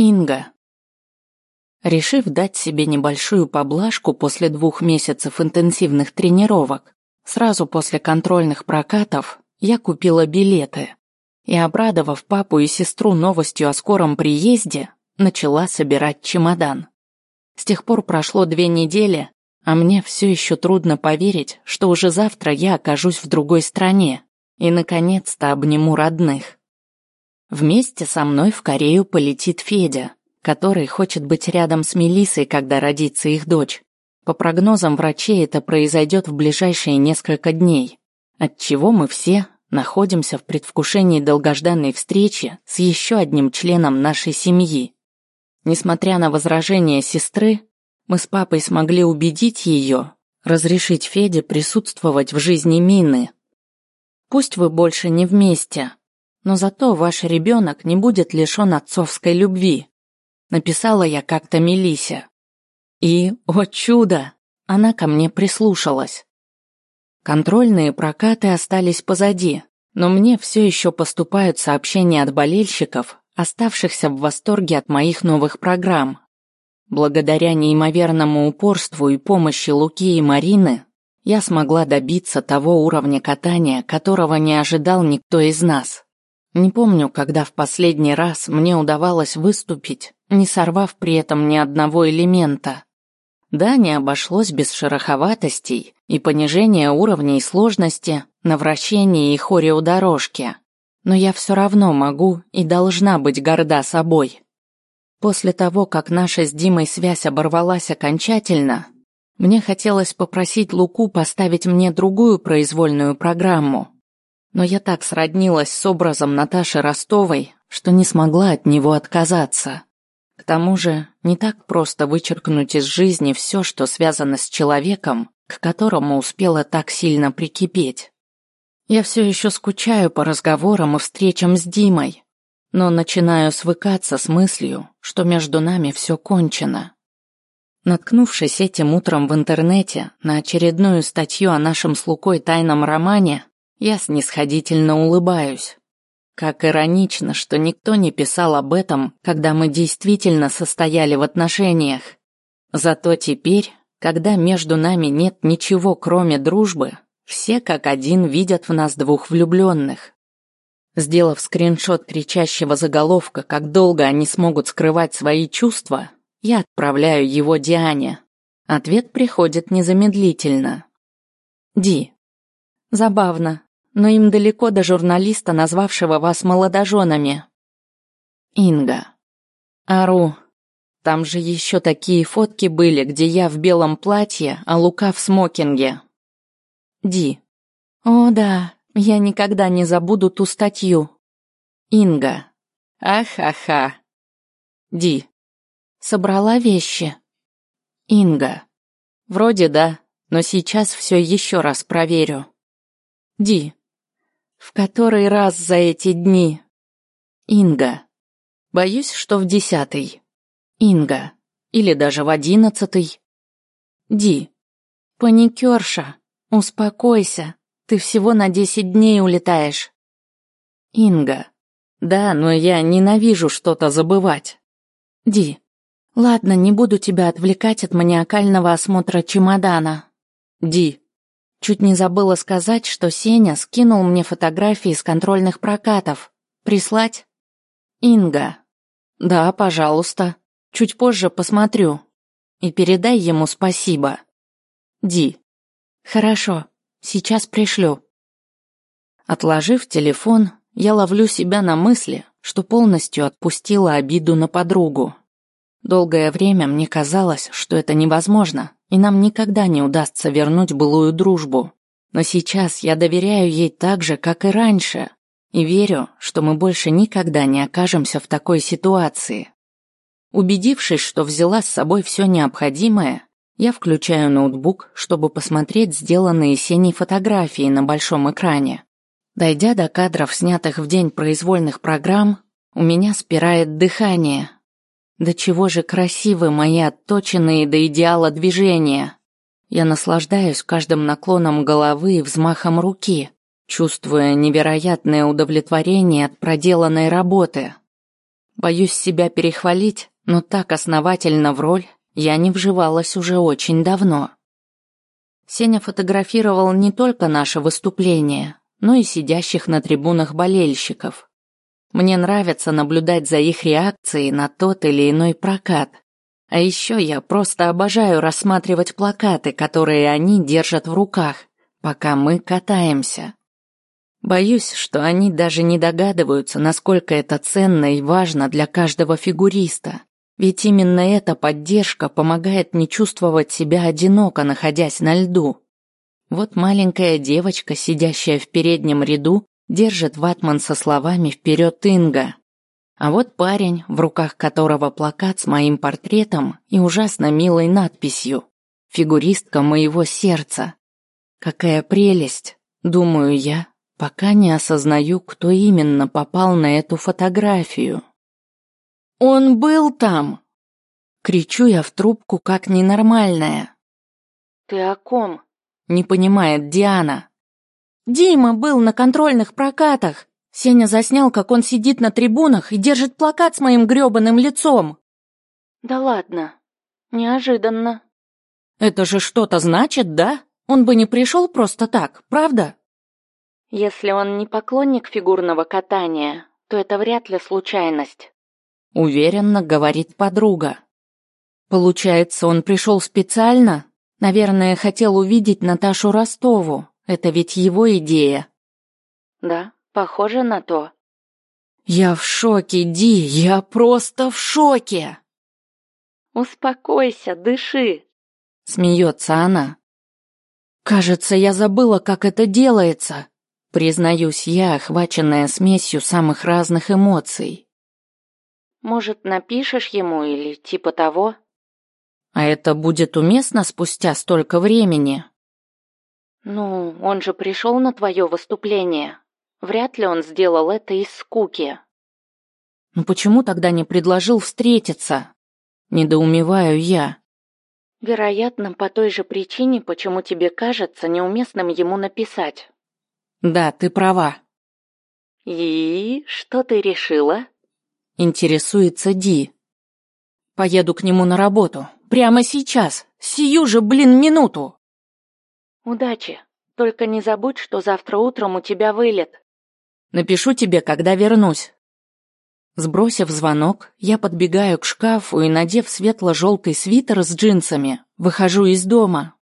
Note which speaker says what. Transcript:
Speaker 1: Инга. Решив дать себе небольшую поблажку после двух месяцев интенсивных тренировок, сразу после контрольных прокатов я купила билеты и, обрадовав папу и сестру новостью о скором приезде, начала собирать чемодан. С тех пор прошло две недели, а мне все еще трудно поверить, что уже завтра я окажусь в другой стране и, наконец-то, обниму родных. Вместе со мной в Корею полетит Федя, который хочет быть рядом с Мелиссой, когда родится их дочь. По прогнозам врачей это произойдет в ближайшие несколько дней, отчего мы все находимся в предвкушении долгожданной встречи с еще одним членом нашей семьи. Несмотря на возражения сестры, мы с папой смогли убедить ее разрешить Феде присутствовать в жизни Мины. Пусть вы больше не вместе, но зато ваш ребенок не будет лишен отцовской любви. Написала я как-то Мелисе. И, о чудо, она ко мне прислушалась. Контрольные прокаты остались позади, но мне все еще поступают сообщения от болельщиков, оставшихся в восторге от моих новых программ. Благодаря неимоверному упорству и помощи Луки и Марины, я смогла добиться того уровня катания, которого не ожидал никто из нас. Не помню, когда в последний раз мне удавалось выступить, не сорвав при этом ни одного элемента. Да, не обошлось без шероховатостей и понижения уровней сложности на вращении и хореодорожке. Но я все равно могу и должна быть горда собой. После того, как наша с Димой связь оборвалась окончательно, мне хотелось попросить Луку поставить мне другую произвольную программу, но я так сроднилась с образом Наташи Ростовой, что не смогла от него отказаться. К тому же, не так просто вычеркнуть из жизни все, что связано с человеком, к которому успела так сильно прикипеть. Я все еще скучаю по разговорам и встречам с Димой, но начинаю свыкаться с мыслью, что между нами все кончено. Наткнувшись этим утром в интернете на очередную статью о нашем с Лукой тайном романе, я снисходительно улыбаюсь. Как иронично, что никто не писал об этом, когда мы действительно состояли в отношениях. Зато теперь, когда между нами нет ничего, кроме дружбы, все как один видят в нас двух влюбленных. Сделав скриншот кричащего заголовка, как долго они смогут скрывать свои чувства, я отправляю его Диане. Ответ приходит незамедлительно. Ди. Забавно но им далеко до журналиста, назвавшего вас молодоженами. Инга. Ару. Там же еще такие фотки были, где я в белом платье, а Лука в смокинге. Ди. О да, я никогда не забуду ту статью. Инга. Ах-ха-ха. Ди. Собрала вещи. Инга. Вроде да, но сейчас все еще раз проверю. Ди. В который раз за эти дни? Инга. Боюсь, что в десятый. Инга. Или даже в одиннадцатый. Ди. Паникерша. Успокойся. Ты всего на десять дней улетаешь. Инга. Да, но я ненавижу что-то забывать. Ди. Ладно, не буду тебя отвлекать от маниакального осмотра чемодана. Ди. Чуть не забыла сказать, что Сеня скинул мне фотографии с контрольных прокатов. Прислать? Инга. Да, пожалуйста. Чуть позже посмотрю. И передай ему спасибо. Ди. Хорошо. Сейчас пришлю. Отложив телефон, я ловлю себя на мысли, что полностью отпустила обиду на подругу. Долгое время мне казалось, что это невозможно, и нам никогда не удастся вернуть былую дружбу. Но сейчас я доверяю ей так же, как и раньше, и верю, что мы больше никогда не окажемся в такой ситуации. Убедившись, что взяла с собой все необходимое, я включаю ноутбук, чтобы посмотреть сделанные Сеней фотографии на большом экране. Дойдя до кадров, снятых в день произвольных программ, у меня спирает дыхание, да чего же красивы мои отточенные до идеала движения. Я наслаждаюсь каждым наклоном головы и взмахом руки, чувствуя невероятное удовлетворение от проделанной работы. Боюсь себя перехвалить, но так основательно в роль я не вживалась уже очень давно. Сеня фотографировал не только наше выступление, но и сидящих на трибунах болельщиков. Мне нравится наблюдать за их реакцией на тот или иной прокат. А еще я просто обожаю рассматривать плакаты, которые они держат в руках, пока мы катаемся. Боюсь, что они даже не догадываются, насколько это ценно и важно для каждого фигуриста. Ведь именно эта поддержка помогает не чувствовать себя одиноко, находясь на льду. Вот маленькая девочка, сидящая в переднем ряду, держит ватман со словами «Вперед, Инга!». А вот парень, в руках которого плакат с моим портретом и ужасно милой надписью «Фигуристка моего сердца». Какая прелесть, думаю я, пока не осознаю, кто именно попал на эту фотографию. «Он был там!» Кричу я в трубку, как ненормальная.
Speaker 2: «Ты о ком?»
Speaker 1: Не понимает Диана.
Speaker 2: «Дима был на контрольных прокатах. Сеня заснял, как он сидит на трибунах и держит плакат с моим грёбаным лицом». «Да ладно. Неожиданно».
Speaker 1: «Это же что-то значит, да? Он бы не пришел просто так, правда?»
Speaker 2: Если он не поклонник фигурного катания, то это вряд ли случайность.
Speaker 1: Уверенно говорит подруга. Получается, он пришел специально? Наверное, хотел увидеть Наташу Ростову. Это ведь его идея.
Speaker 2: Да, похоже на то.
Speaker 1: Я в шоке, Ди, я просто в шоке.
Speaker 2: Успокойся, дыши.
Speaker 1: Смеется она. Кажется, я забыла, как это делается. Признаюсь я, охваченная смесью самых разных эмоций.
Speaker 2: Может, напишешь ему или типа того?
Speaker 1: А это будет уместно спустя столько времени?
Speaker 2: Ну, он же пришел на твое выступление. Вряд ли он сделал это из скуки.
Speaker 1: Ну почему тогда не предложил встретиться? Недоумеваю я.
Speaker 2: Вероятно, по той же причине, почему тебе кажется неуместным ему написать.
Speaker 1: Да, ты права.
Speaker 2: И что ты решила?
Speaker 1: Интересуется Ди. Поеду к нему на работу. Прямо сейчас. Сию же, блин, минуту.
Speaker 2: Удачи. Только не забудь, что завтра утром у тебя вылет.
Speaker 1: Напишу тебе, когда вернусь. Сбросив звонок, я подбегаю к шкафу и, надев светло-желтый свитер с джинсами, выхожу из дома,